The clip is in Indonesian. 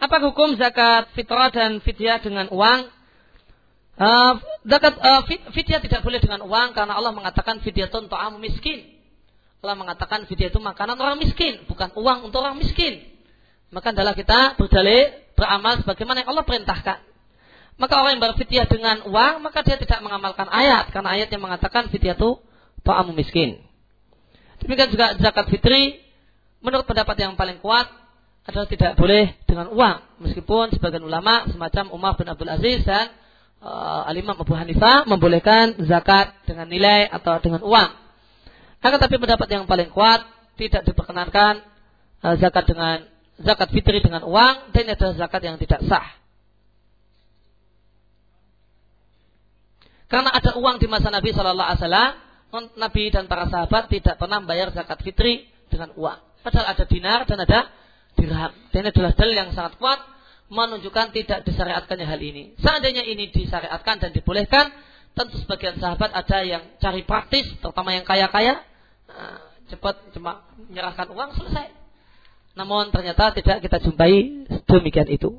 Apa hukum zakat fitrah dan fidyah dengan uang? Uh, zakat uh, fidyah tidak boleh dengan uang karena Allah mengatakan fidyah itu untuk ta'amu miskin. Allah mengatakan fidyah itu makanan orang miskin, bukan uang untuk orang miskin. Maka adalah kita berdalih beramal sebagaimana yang Allah perintahkan. Maka orang yang berfidyah dengan uang, maka dia tidak mengamalkan ayat karena ayat yang mengatakan fidyah itu ta'amu miskin. Demikian juga zakat fitri menurut pendapat yang paling kuat adalah tidak boleh dengan uang meskipun sebagian ulama semacam Umar bin Abdul Aziz dan uh, Al-Imam Abu Hanifah membolehkan zakat dengan nilai atau dengan uang. Akan tapi pendapat yang paling kuat tidak diperkenankan uh, zakat dengan zakat fitri dengan uang dan ini adalah zakat yang tidak sah. Karena ada uang di masa Nabi Shallallahu Alaihi Wasallam, Nabi dan para sahabat tidak pernah membayar zakat fitri dengan uang. Padahal ada dinar dan ada dirham. Dan ini adalah dalil yang sangat kuat menunjukkan tidak disyariatkannya hal ini. Seandainya ini disyariatkan dan dibolehkan, tentu sebagian sahabat ada yang cari praktis, terutama yang kaya-kaya, nah, cepat cuma menyerahkan uang selesai. Namun ternyata tidak kita jumpai demikian itu.